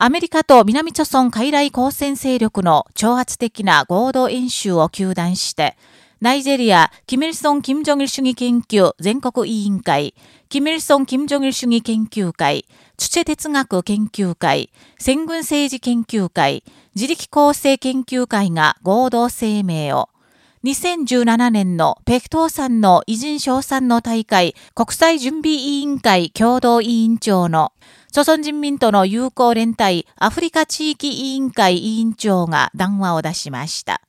アメリカと南朝村海来交戦勢力の挑発的な合同演習を求断して、ナイジェリア、キミルソン・キム・ジョギル主義研究全国委員会、キミルソン・キム・ジョギル主義研究会、チュチェ哲学研究会、戦軍政治研究会、自力構成研究会が合同声明を、2017年の北東山の偉人賞賛の大会国際準備委員会共同委員長の、朝鮮人民との友好連帯アフリカ地域委員会委員長が談話を出しました。